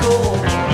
cold.